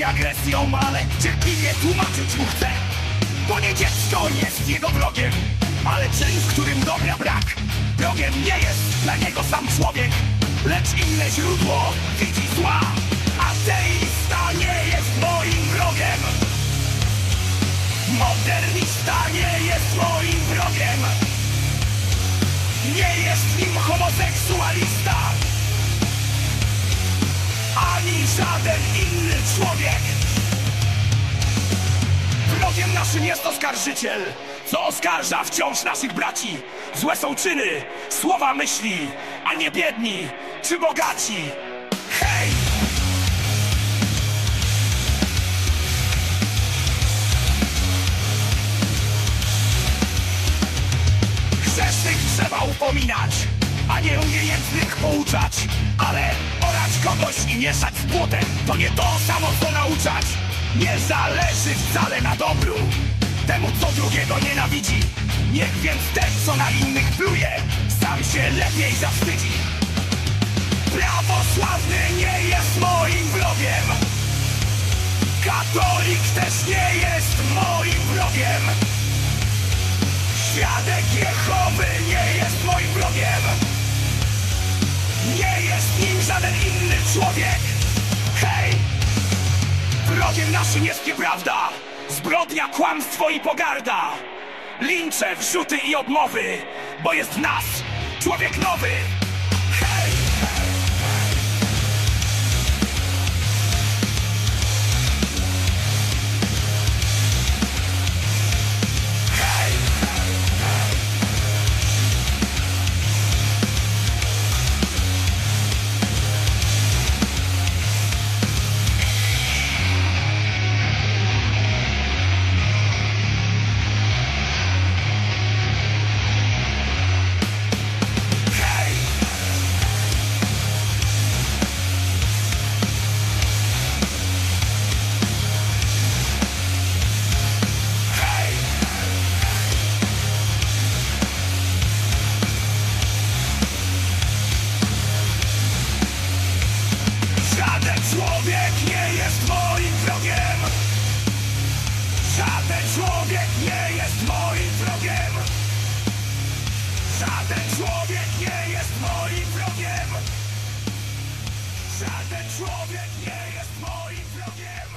i agresją, ale cierpliwie tłumaczyć mu chcę. To nie dziecko jest jego wrogiem, ale czyn, w którym dobra brak. Wrogiem nie jest dla niego sam człowiek, lecz inne źródło widzi zła. Ateista nie jest moim wrogiem. Modernista nie jest moim wrogiem. Nie jest nim homoseksualista Ani żaden inny człowiek Wrogiem naszym jest oskarżyciel Co oskarża wciąż naszych braci Złe są czyny, słowa myśli A nie biedni czy bogaci Hej! Grzesznych trzeba upominać, a nie umiejętnych pouczać. Ale kogoś i mieszać z płotem, to nie to samo co nauczać. Nie zależy wcale na dobru, temu co drugiego nienawidzi. Niech więc ten, co na innych pluje, sam się lepiej zawstydzi. Prawosławny nie jest moim wrogiem. Katolik też nie jest moim wrogiem. Świadek Jehowy nie człowiek. Hej! Wrogiem naszym jest nieprawda Zbrodnia, kłamstwo i pogarda. Lincze, wrzuty i obmowy Bo jest nas, człowiek nowy Żaden człowiek nie jest moim wrogiem. Żaden człowiek nie jest moim wrogiem. Żaden człowiek nie jest moim wrogiem.